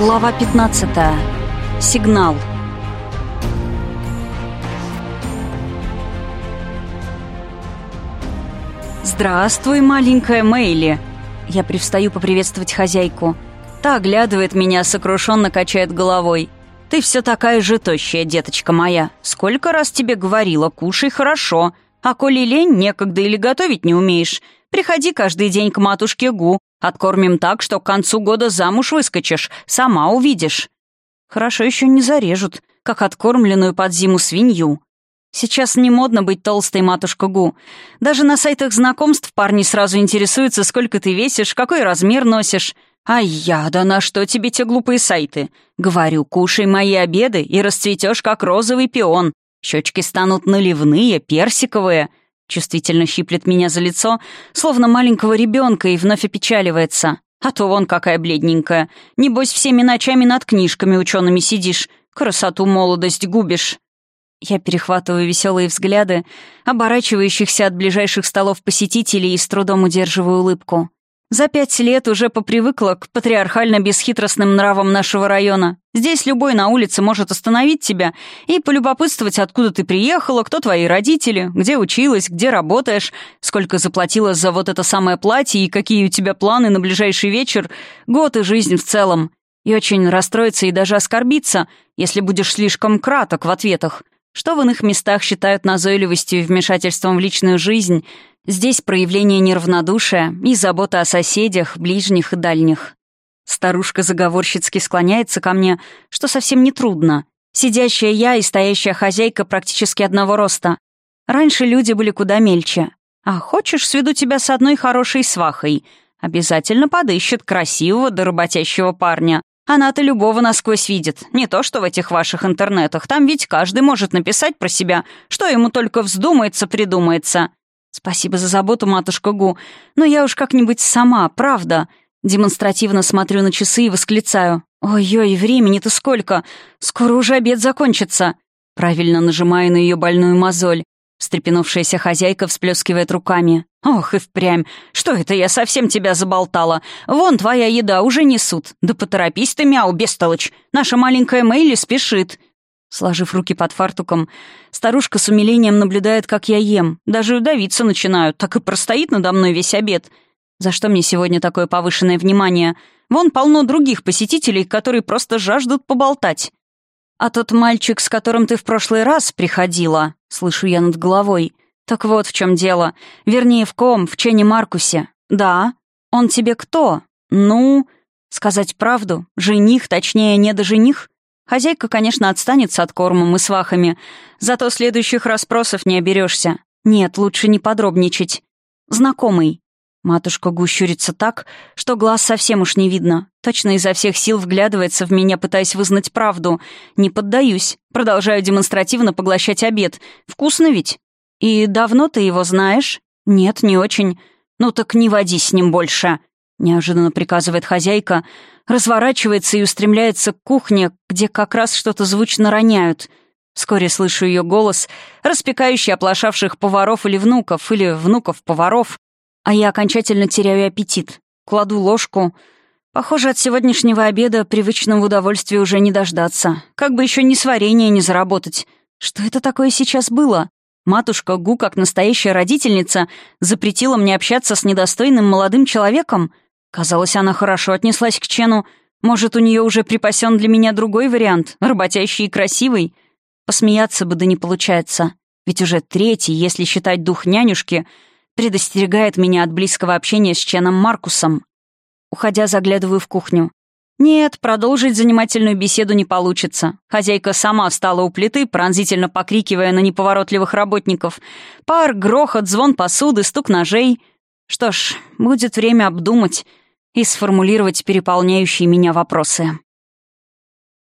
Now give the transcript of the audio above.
Глава 15. Сигнал. «Здравствуй, маленькая Мэйли!» Я привстаю поприветствовать хозяйку. Та оглядывает меня, сокрушенно качает головой. «Ты все такая же тощая, деточка моя. Сколько раз тебе говорила, кушай хорошо. А коли лень, некогда или готовить не умеешь, приходи каждый день к матушке Гу, Откормим так, что к концу года замуж выскочишь, сама увидишь. Хорошо еще не зарежут, как откормленную под зиму свинью. Сейчас не модно быть толстой, матушка Гу. Даже на сайтах знакомств парни сразу интересуются, сколько ты весишь, какой размер носишь. А я, да на что тебе те глупые сайты? Говорю, кушай мои обеды и расцветешь, как розовый пион. Щечки станут наливные, персиковые — Чувствительно щиплет меня за лицо, словно маленького ребенка, и вновь опечаливается. А то вон какая бледненькая. Небось, всеми ночами над книжками учеными сидишь. Красоту молодость губишь. Я перехватываю веселые взгляды, оборачивающихся от ближайших столов посетителей и с трудом удерживаю улыбку. За пять лет уже попривыкла к патриархально-бесхитростным нравам нашего района. Здесь любой на улице может остановить тебя и полюбопытствовать, откуда ты приехала, кто твои родители, где училась, где работаешь, сколько заплатила за вот это самое платье и какие у тебя планы на ближайший вечер, год и жизнь в целом. И очень расстроиться и даже оскорбиться, если будешь слишком краток в ответах. Что в иных местах считают назойливостью и вмешательством в личную жизнь, здесь проявление неравнодушия и забота о соседях, ближних и дальних. Старушка заговорщицки склоняется ко мне, что совсем не трудно. Сидящая я и стоящая хозяйка практически одного роста. Раньше люди были куда мельче. А хочешь, сведу тебя с одной хорошей свахой? Обязательно подыщет красивого да работящего парня. Она-то любого насквозь видит, не то что в этих ваших интернетах. Там ведь каждый может написать про себя, что ему только вздумается, придумается. Спасибо за заботу, матушка Гу, но я уж как-нибудь сама, правда. Демонстративно смотрю на часы и восклицаю. «Ой-ой, времени-то сколько! Скоро уже обед закончится!» Правильно нажимаю на ее больную мозоль. Встрепенувшаяся хозяйка всплескивает руками. «Ох и впрямь! Что это я совсем тебя заболтала? Вон твоя еда уже несут. Да поторопись ты, мяу, бестолочь! Наша маленькая Мэйли спешит!» Сложив руки под фартуком, старушка с умилением наблюдает, как я ем. Даже удавиться начинаю, так и простоит надо мной весь обед. За что мне сегодня такое повышенное внимание? Вон полно других посетителей, которые просто жаждут поболтать. А тот мальчик, с которым ты в прошлый раз приходила, слышу я над головой, «Так вот в чем дело. Вернее, в ком, в Чене Маркусе. Да. Он тебе кто? Ну, сказать правду, жених, точнее, не до жених. Хозяйка, конечно, отстанется от кормом и свахами, зато следующих расспросов не оберешься. Нет, лучше не подробничать. Знакомый. Матушка гущурится так, что глаз совсем уж не видно. Точно изо всех сил вглядывается в меня, пытаясь вызнать правду. Не поддаюсь. Продолжаю демонстративно поглощать обед. Вкусно ведь? «И давно ты его знаешь?» «Нет, не очень». «Ну так не водись с ним больше», — неожиданно приказывает хозяйка, разворачивается и устремляется к кухне, где как раз что-то звучно роняют. Вскоре слышу ее голос, распекающий оплошавших поваров или внуков, или внуков-поваров, а я окончательно теряю аппетит. Кладу ложку. Похоже, от сегодняшнего обеда привычного удовольствия уже не дождаться. Как бы еще ни сварение не заработать. Что это такое сейчас было? Матушка Гу, как настоящая родительница, запретила мне общаться с недостойным молодым человеком. Казалось, она хорошо отнеслась к Чену. Может, у нее уже припасен для меня другой вариант, работящий и красивый. Посмеяться бы да не получается. Ведь уже третий, если считать дух нянюшки, предостерегает меня от близкого общения с Ченом Маркусом. Уходя, заглядываю в кухню. Нет, продолжить занимательную беседу не получится. Хозяйка сама встала у плиты, пронзительно покрикивая на неповоротливых работников. Пар, грохот, звон посуды, стук ножей. Что ж, будет время обдумать и сформулировать переполняющие меня вопросы.